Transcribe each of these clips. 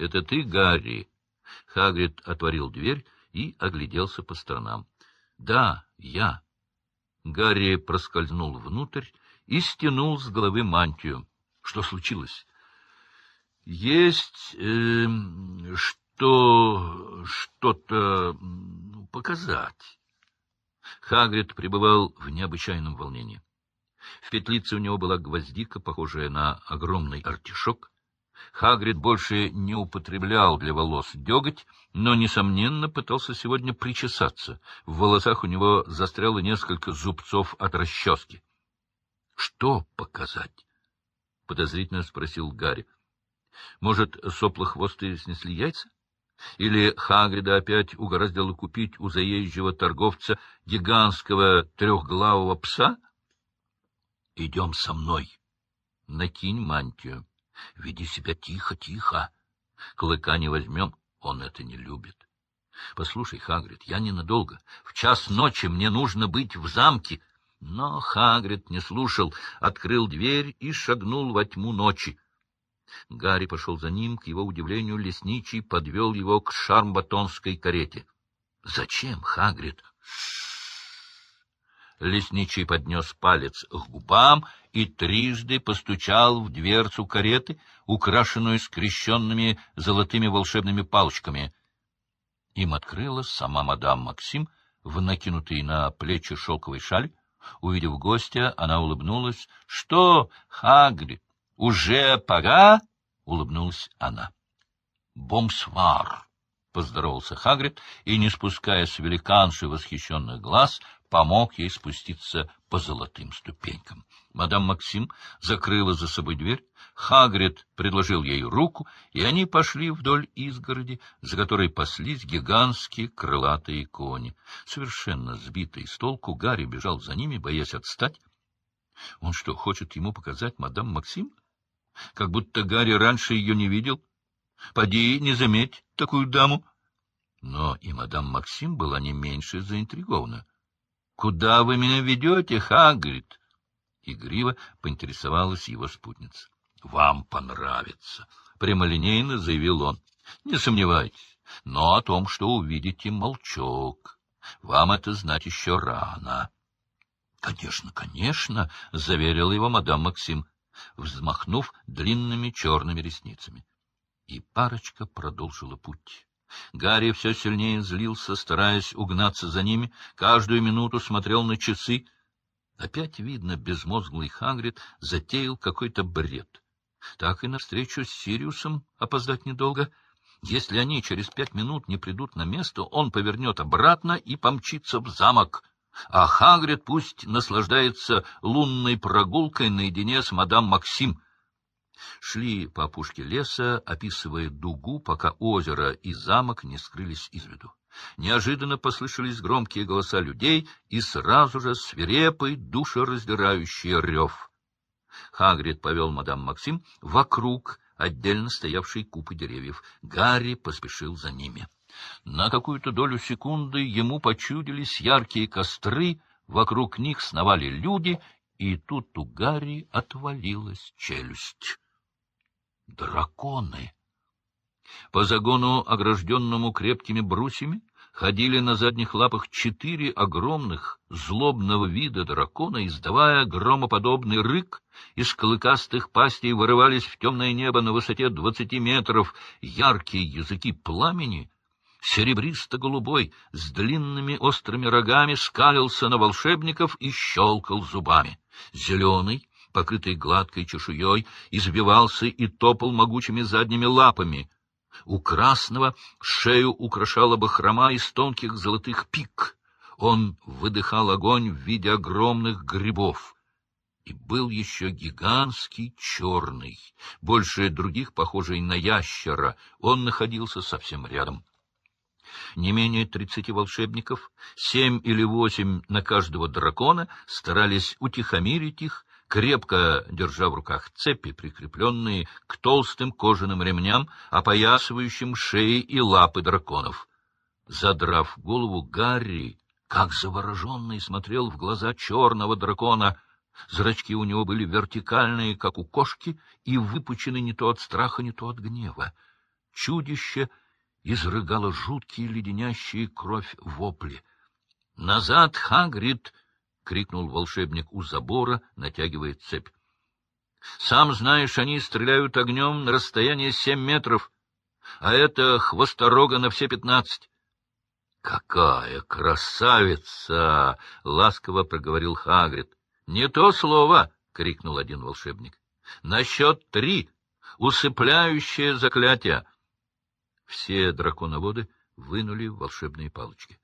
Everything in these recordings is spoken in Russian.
Это ты, Гарри? Хагрид отворил дверь и огляделся по сторонам. — Да, я. Гарри проскользнул внутрь и стянул с головы мантию. Что случилось? — Есть э, что... что-то показать. Хагрид пребывал в необычайном волнении. В петлице у него была гвоздика, похожая на огромный артишок. Хагрид больше не употреблял для волос деготь, но, несомненно, пытался сегодня причесаться. В волосах у него застряло несколько зубцов от расчески. — Что показать? — подозрительно спросил Гарри. — Может, соплохвостые снесли яйца? Или Хагрида опять угораздило купить у заезжего торговца гигантского трехглавого пса? — Идем со мной. Накинь мантию. Веди себя тихо, тихо. Клыка не возьмем, он это не любит. Послушай, Хагрид, я ненадолго. В час ночи мне нужно быть в замке. Но Хагрид не слушал, открыл дверь и шагнул во тьму ночи. Гарри пошел за ним, к его удивлению, лесничий подвел его к шармбатонской карете. — Зачем, Хагрид? Лесничий поднес палец к губам и трижды постучал в дверцу кареты, украшенную скрещенными золотыми волшебными палочками. Им открыла сама мадам Максим в накинутой на плечи шелковой шаль. Увидев гостя, она улыбнулась. — Что, Хагрид, уже пора? — улыбнулась она. — Бомсвар! — поздоровался Хагрид, и, не спуская с великанши восхищенных глаз, помог ей спуститься по золотым ступенькам. Мадам Максим закрыла за собой дверь, Хагрид предложил ей руку, и они пошли вдоль изгороди, за которой паслись гигантские крылатые кони. Совершенно сбитый с толку, Гарри бежал за ними, боясь отстать. Он что, хочет ему показать мадам Максим? Как будто Гарри раньше ее не видел. Поди, не заметь такую даму. Но и мадам Максим была не меньше заинтригована. Куда вы меня ведете, Хагрид? Игриво поинтересовалась его спутница. — Вам понравится, — прямолинейно заявил он. — Не сомневайтесь, но о том, что увидите, молчок. Вам это знать еще рано. — Конечно, конечно, — заверила его мадам Максим, взмахнув длинными черными ресницами. И парочка продолжила путь. Гарри все сильнее злился, стараясь угнаться за ними, каждую минуту смотрел на часы. Опять, видно, безмозглый Хагрид затеял какой-то бред. Так и навстречу с Сириусом опоздать недолго. Если они через пять минут не придут на место, он повернет обратно и помчится в замок. А Хагрид пусть наслаждается лунной прогулкой наедине с мадам Максим — Шли по опушке леса, описывая дугу, пока озеро и замок не скрылись из виду. Неожиданно послышались громкие голоса людей и сразу же свирепый, душераздирающий рев. Хагрид повел мадам Максим вокруг отдельно стоявшей купы деревьев. Гарри поспешил за ними. На какую-то долю секунды ему почудились яркие костры, вокруг них сновали люди, и тут у Гарри отвалилась челюсть драконы. По загону, огражденному крепкими брусьями, ходили на задних лапах четыре огромных, злобного вида дракона, издавая громоподобный рык, из клыкастых пастей вырывались в темное небо на высоте двадцати метров яркие языки пламени, серебристо-голубой, с длинными острыми рогами, скалился на волшебников и щелкал зубами. Зеленый, покрытый гладкой чешуей, извивался и топал могучими задними лапами. У красного шею украшала бахрома из тонких золотых пик. Он выдыхал огонь в виде огромных грибов. И был еще гигантский черный, больше других похожий на ящера. Он находился совсем рядом. Не менее тридцати волшебников, семь или восемь на каждого дракона, старались утихомирить их, крепко держа в руках цепи, прикрепленные к толстым кожаным ремням, опоясывающим шеи и лапы драконов. Задрав голову, Гарри, как завороженный, смотрел в глаза черного дракона. Зрачки у него были вертикальные, как у кошки, и выпучены не то от страха, не то от гнева. чудище изрыгало жуткие леденящие кровь вопли. «Назад, Хагрид!» — крикнул волшебник у забора, натягивая цепь. «Сам знаешь, они стреляют огнем на расстояние семь метров, а это хвосторога на все пятнадцать. «Какая красавица!» — ласково проговорил Хагрид. «Не то слово!» — крикнул один волшебник. «На счет три! Усыпляющее заклятие!» Все драконоводы вынули волшебные палочки.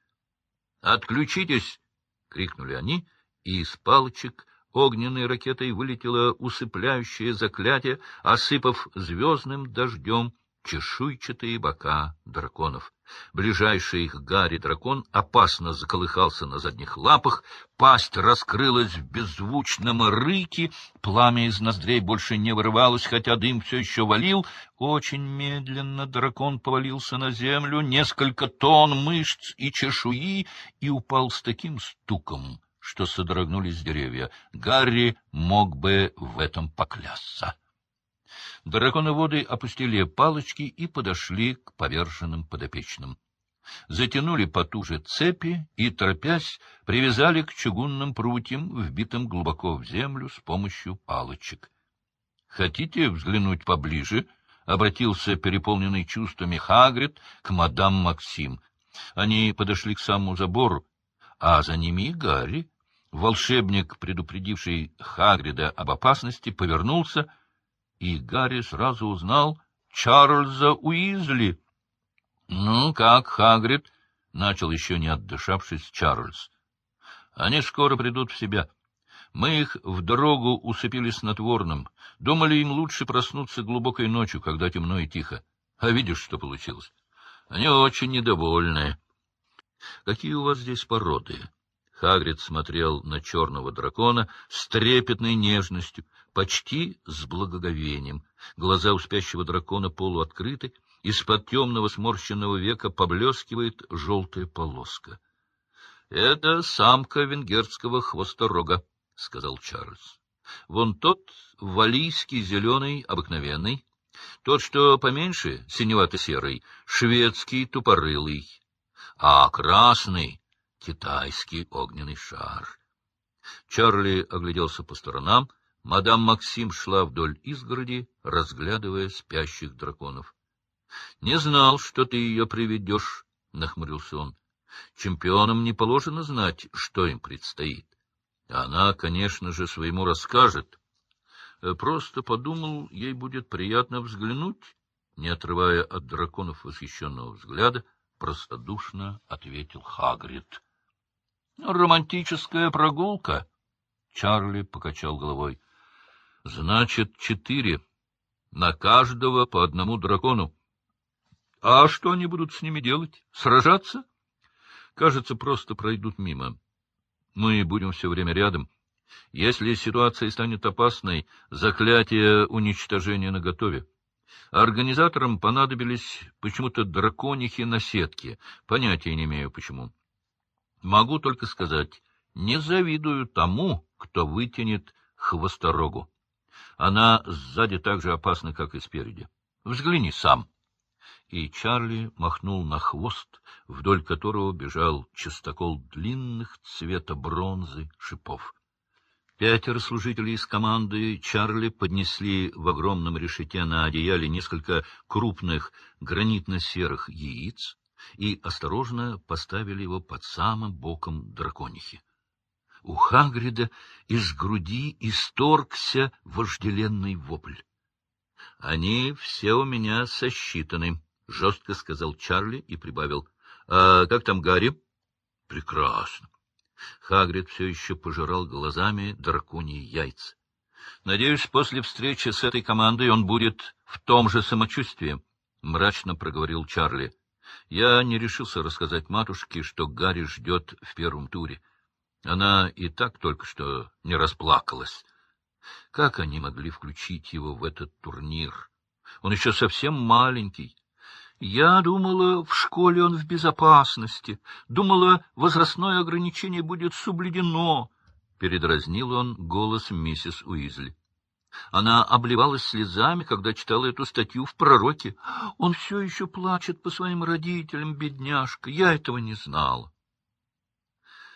«Отключитесь!» — крикнули они, и из палочек огненной ракетой вылетело усыпляющее заклятие, осыпав звездным дождем чешуйчатые бока драконов. Ближайший к Гарри дракон опасно заколыхался на задних лапах, пасть раскрылась в беззвучном рыке, пламя из ноздрей больше не вырывалось, хотя дым все еще валил. Очень медленно дракон повалился на землю, несколько тонн мышц и чешуи, и упал с таким стуком, что содрогнулись деревья. Гарри мог бы в этом поклясться. Драконоводы опустили палочки и подошли к поверженным подопечным. Затянули потуже цепи и, торопясь, привязали к чугунным прутьям, вбитым глубоко в землю с помощью палочек. — Хотите взглянуть поближе? — обратился переполненный чувствами Хагрид к мадам Максим. Они подошли к самому забору, а за ними и Гарри. Волшебник, предупредивший Хагрида об опасности, повернулся — и Гарри сразу узнал Чарльза Уизли. — Ну, как, Хагрид? — начал еще не отдышавшись Чарльз. — Они скоро придут в себя. Мы их в дорогу усыпили снотворным. Думали, им лучше проснуться глубокой ночью, когда темно и тихо. А видишь, что получилось? Они очень недовольны. — Какие у вас здесь породы? Хагрид смотрел на черного дракона с трепетной нежностью, почти с благоговением. Глаза у спящего дракона полуоткрыты, из-под темного сморщенного века поблескивает желтая полоска. — Это самка венгерского хвосторога, — сказал Чарльз. — Вон тот валийский зеленый обыкновенный, тот, что поменьше, синевато-серый, шведский тупорылый, а красный — китайский огненный шар. Чарли огляделся по сторонам, Мадам Максим шла вдоль изгороди, разглядывая спящих драконов. — Не знал, что ты ее приведешь, — нахмурился он. — Чемпионам не положено знать, что им предстоит. Она, конечно же, своему расскажет. Просто подумал, ей будет приятно взглянуть, не отрывая от драконов восхищенного взгляда, простодушно ответил Хагрид. — Романтическая прогулка? Чарли покачал головой. Значит, четыре. На каждого по одному дракону. А что они будут с ними делать? Сражаться? Кажется, просто пройдут мимо. Мы будем все время рядом. Если ситуация станет опасной, заклятие уничтожения наготове. Организаторам понадобились почему-то драконихи на сетке. Понятия не имею, почему. Могу только сказать, не завидую тому, кто вытянет хвосторогу. Она сзади так же опасна, как и спереди. Взгляни сам. И Чарли махнул на хвост, вдоль которого бежал частокол длинных цвета бронзы шипов. Пятеро служителей из команды Чарли поднесли в огромном решете на одеяле несколько крупных гранитно-серых яиц и осторожно поставили его под самым боком драконихи. У Хагрида из груди исторгся вожделенный вопль. — Они все у меня сосчитаны, — жестко сказал Чарли и прибавил. — А как там Гарри? — Прекрасно. Хагрид все еще пожирал глазами драконьи яйца. — Надеюсь, после встречи с этой командой он будет в том же самочувствии, — мрачно проговорил Чарли. Я не решился рассказать матушке, что Гарри ждет в первом туре. Она и так только что не расплакалась. Как они могли включить его в этот турнир? Он еще совсем маленький. Я думала, в школе он в безопасности. Думала, возрастное ограничение будет соблюдено. Передразнил он голос миссис Уизли. Она обливалась слезами, когда читала эту статью в «Пророке». Он все еще плачет по своим родителям, бедняжка. Я этого не знала.